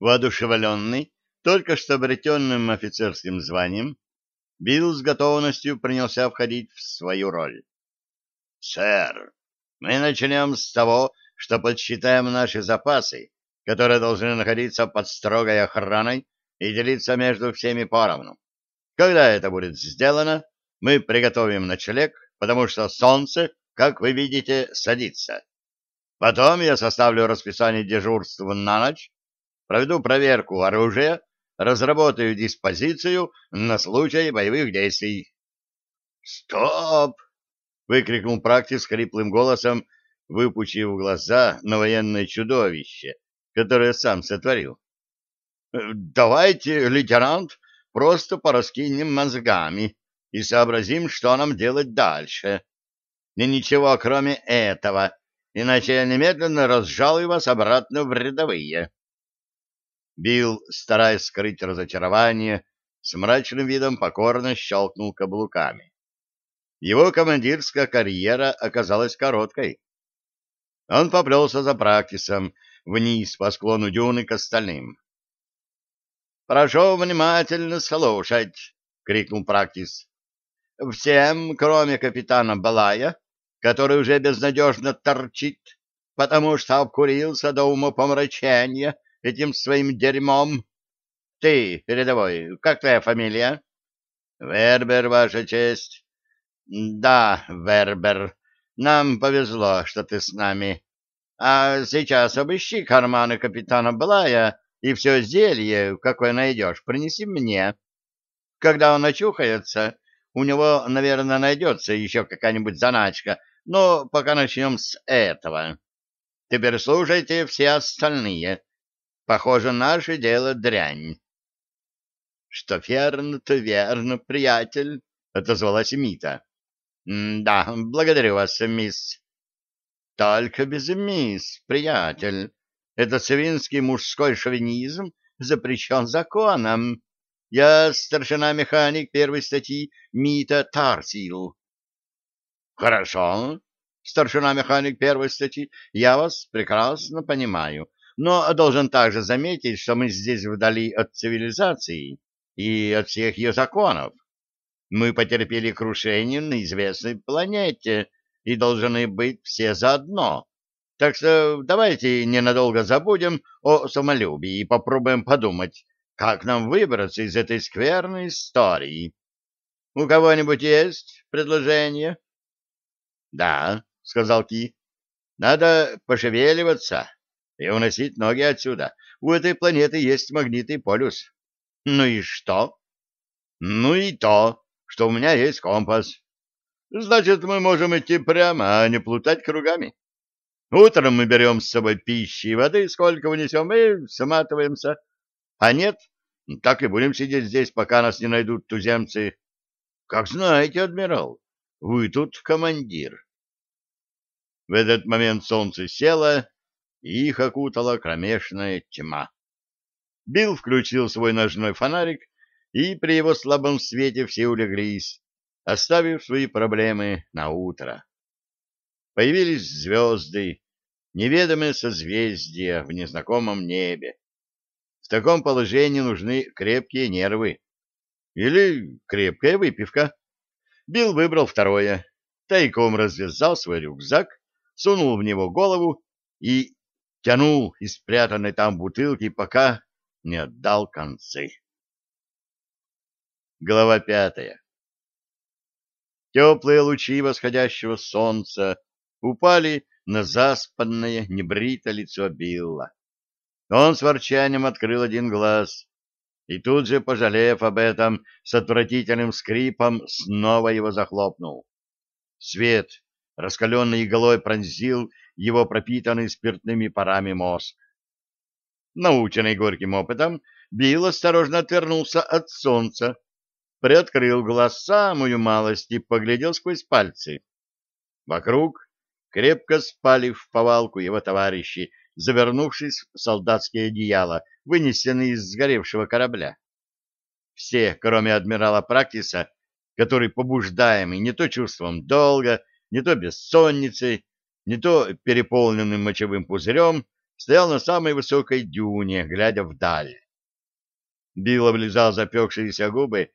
Воодушевленный только что обретенным офицерским званием, Билл с готовностью принялся входить в свою роль. «Сэр, мы начнем с того, что подсчитаем наши запасы, которые должны находиться под строгой охраной и делиться между всеми поровну. Когда это будет сделано, мы приготовим ночлег, потому что солнце, как вы видите, садится. Потом я составлю расписание дежурств на ночь, проведу проверку оружия, разработаю диспозицию на случай боевых действий. «Стоп!» — выкрикнул практик с хриплым голосом, выпучив глаза на военное чудовище, которое сам сотворил. «Давайте, лейтенант, просто пораскинем мозгами и сообразим, что нам делать дальше. И ничего, кроме этого, иначе я немедленно разжалую вас обратно в рядовые». Билл, стараясь скрыть разочарование, с мрачным видом покорно щелкнул каблуками. Его командирская карьера оказалась короткой. Он поплелся за практисом вниз по склону дюны к остальным. «Прошу внимательно слушать!» — крикнул практис. «Всем, кроме капитана Балая, который уже безнадежно торчит, потому что обкурился до умопомрачения этим своим дерьмом. Ты, передовой, как твоя фамилия?» «Вербер, ваша честь». «Да, Вербер, нам повезло, что ты с нами. А сейчас обыщи карманы капитана Блая и все зелье, какое найдешь, принеси мне. Когда он очухается, у него, наверное, найдется еще какая-нибудь заначка, но пока начнем с этого. Теперь слушайте все остальные. Похоже, наше дело дрянь. — Что верно, то верно, приятель, — отозвалась Мита. — Да, благодарю вас, мисс. — Только без мисс, приятель. Этот свинский мужской шовинизм запрещен законом. Я старшина-механик первой статьи Мита Тарсил. Хорошо, старшина-механик первой статьи, я вас прекрасно понимаю, но должен также заметить, что мы здесь вдали от цивилизации и от всех ее законов. Мы потерпели крушение на известной планете и должны быть все заодно. Так что давайте ненадолго забудем о самолюбии и попробуем подумать, как нам выбраться из этой скверной истории. У кого-нибудь есть предложение? — Да, — сказал Ки. — Надо пошевеливаться и уносить ноги отсюда. У этой планеты есть магнитный полюс. Ну и что? Ну и то, что у меня есть компас. Значит, мы можем идти прямо, а не плутать кругами. Утром мы берем с собой пищи и воды, сколько вынесем, и сматываемся. А нет, так и будем сидеть здесь, пока нас не найдут туземцы. Как знаете, адмирал, вы тут командир. В этот момент солнце село, и их окутала кромешная тьма. Билл включил свой ножной фонарик, и при его слабом свете все улеглись, оставив свои проблемы на утро. Появились звезды, неведомые созвездия в незнакомом небе. В таком положении нужны крепкие нервы. Или крепкая выпивка. Билл выбрал второе. Тайком развязал свой рюкзак, сунул в него голову и тянул из спрятанной там бутылки, пока не отдал концы. Глава пятая Теплые лучи восходящего солнца упали на заспанное, небритое лицо Билла. Он с ворчанием открыл один глаз и тут же, пожалев об этом, с отвратительным скрипом снова его захлопнул. Свет, раскаленный иголой, пронзил его пропитанный спиртными парами мозг. Наученный горьким опытом, Билл осторожно отвернулся от солнца, приоткрыл глаз самую малость и поглядел сквозь пальцы. Вокруг крепко спали в повалку его товарищи, завернувшись в солдатские одеяла, вынесенные из сгоревшего корабля. Все, кроме адмирала Практиса, который, побуждаемый не то чувством долга, не то бессонницей, не то переполненным мочевым пузырем, стоял на самой высокой дюне, глядя вдаль. Билл облизал запекшиеся губы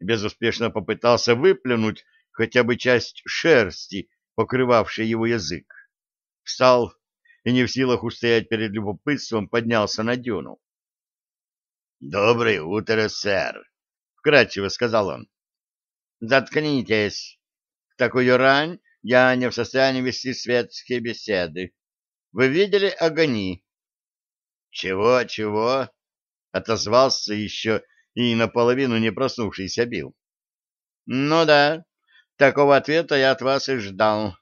безуспешно попытался выплюнуть хотя бы часть шерсти, покрывавшей его язык. Встал и, не в силах устоять перед любопытством, поднялся на дюну. — Доброе утро, сэр! — вкратчиво сказал он. — Заткнитесь. В такую рань я не в состоянии вести светские беседы. Вы видели огни? Чего, чего? Отозвался еще и наполовину не проснувшийся Бил. Ну да, такого ответа я от вас и ждал.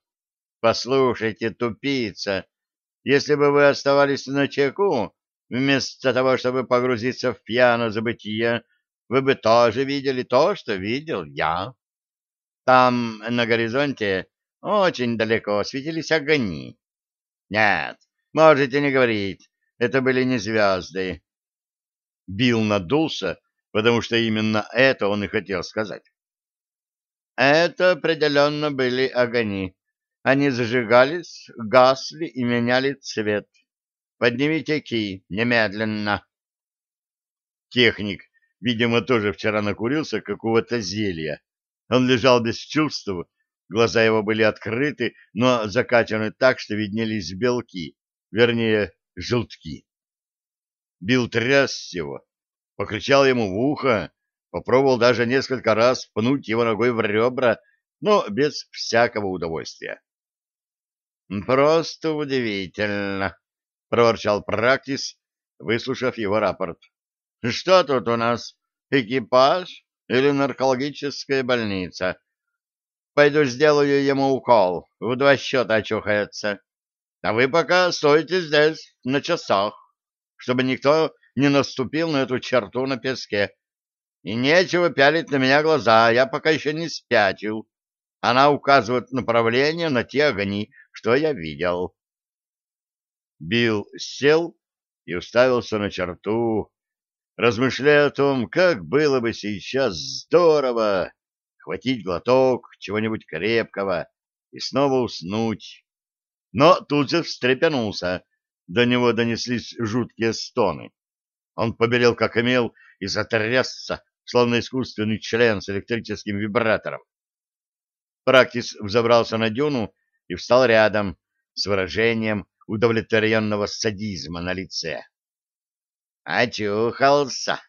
Послушайте, тупица, если бы вы оставались на чеку, вместо того, чтобы погрузиться в пьяное забытие, вы бы тоже видели то, что видел я. Там, на горизонте, очень далеко светились огни. Нет, можете не говорить, это были не звезды. Билл надулся, потому что именно это он и хотел сказать. Это определенно были огни. Они зажигались, гасли и меняли цвет. Поднимите ки немедленно. Техник, видимо, тоже вчера накурился какого-то зелья. Он лежал без чувств, Глаза его были открыты, но закачаны так, что виднелись белки, вернее, желтки. Бил тряс его, покричал ему в ухо, попробовал даже несколько раз пнуть его ногой в ребра, но без всякого удовольствия. «Просто удивительно», — проворчал Практис, выслушав его рапорт. «Что тут у нас, экипаж или наркологическая больница?» Пойду сделаю ему укол, в два счета очухается. А вы пока стойте здесь, на часах, чтобы никто не наступил на эту черту на песке. И нечего пялить на меня глаза, я пока еще не спятил. Она указывает направление на те огни, что я видел. Билл сел и уставился на черту, размышляя о том, как было бы сейчас здорово хватить глоток чего-нибудь крепкого и снова уснуть. Но тут же встрепенулся, до него донеслись жуткие стоны. Он побелел как имел и затрясся, словно искусственный член с электрическим вибратором. Практис взобрался на дюну и встал рядом с выражением удовлетворенного садизма на лице. «Очухался!»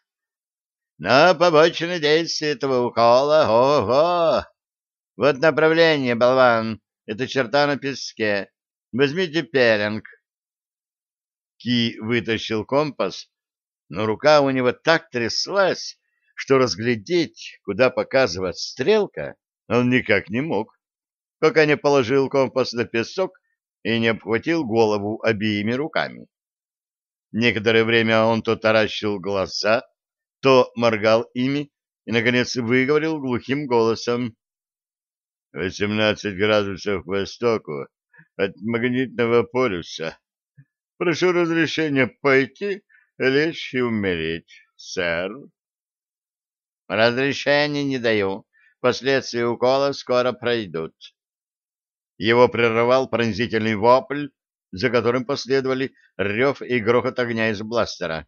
Но побочное действие этого укола, ого! Вот направление, болван, это черта на песке. Возьмите пелинг. Ки вытащил компас, но рука у него так тряслась, что разглядеть, куда показывает стрелка, он никак не мог, пока не положил компас на песок и не обхватил голову обеими руками. Некоторое время он то таращил глаза, то моргал ими и, наконец, выговорил глухим голосом. «Восемнадцать градусов к востоку от магнитного полюса. Прошу разрешения пойти, лечь и умереть, сэр». «Разрешения не даю. Последствия укола скоро пройдут». Его прерывал пронзительный вопль, за которым последовали рев и грохот огня из бластера.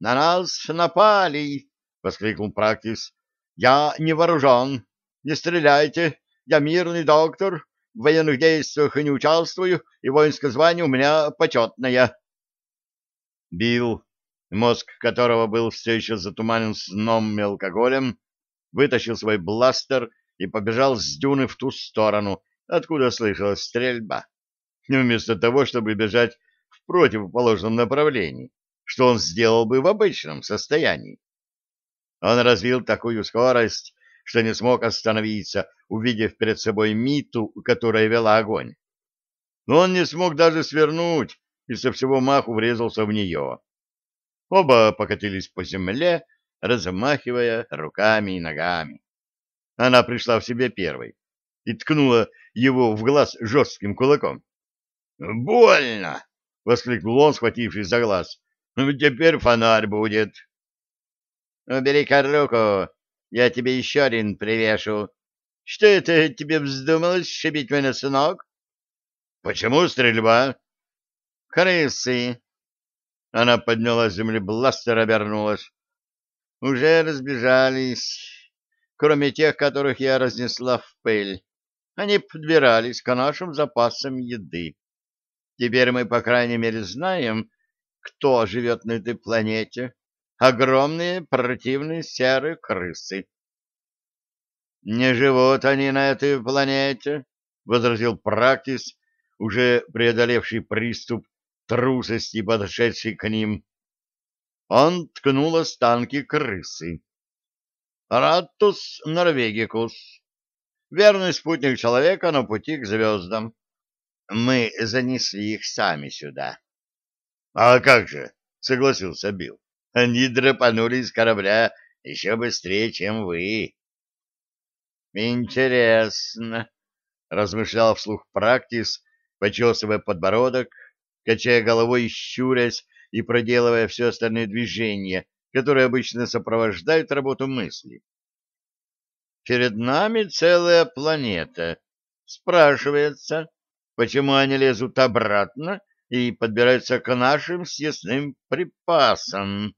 На нас напали! — воскликнул Практис. — Я не вооружен. Не стреляйте. Я мирный доктор. В военных действиях не участвую, и воинское звание у меня почетное. Билл, мозг которого был все еще затуманен сном и алкоголем, вытащил свой бластер и побежал с дюны в ту сторону, откуда слышалась стрельба, вместо того, чтобы бежать в противоположном направлении что он сделал бы в обычном состоянии. Он развил такую скорость, что не смог остановиться, увидев перед собой Миту, которая вела огонь. Но он не смог даже свернуть и со всего маху врезался в нее. Оба покатились по земле, размахивая руками и ногами. Она пришла в себе первой и ткнула его в глаз жестким кулаком. «Больно!» — воскликнул он, схватившись за глаз. Ну, теперь фонарь будет. Убери-ка руку, я тебе еще один привешу. Что это тебе вздумалось шибить меня с? Почему стрельба? Крысы. Она подняла земли бластер, обернулась. Уже разбежались, кроме тех, которых я разнесла в пыль. Они подбирались к нашим запасам еды. Теперь мы, по крайней мере, знаем, кто живет на этой планете. Огромные противные серые крысы. — Не живут они на этой планете, — возразил Практис, уже преодолевший приступ трусости, подошедший к ним. Он ткнул останки крысы. Ратус норвегикус. Верный спутник человека на пути к звездам. Мы занесли их сами сюда. — А как же, — согласился Билл. — Они драпанули с корабля еще быстрее, чем вы. — Интересно, — размышлял вслух Практис, почесывая подбородок, качая головой и щурясь, и проделывая все остальные движения, которые обычно сопровождают работу мысли. Перед нами целая планета. Спрашивается, почему они лезут обратно и подбираются к нашим съестным припасам.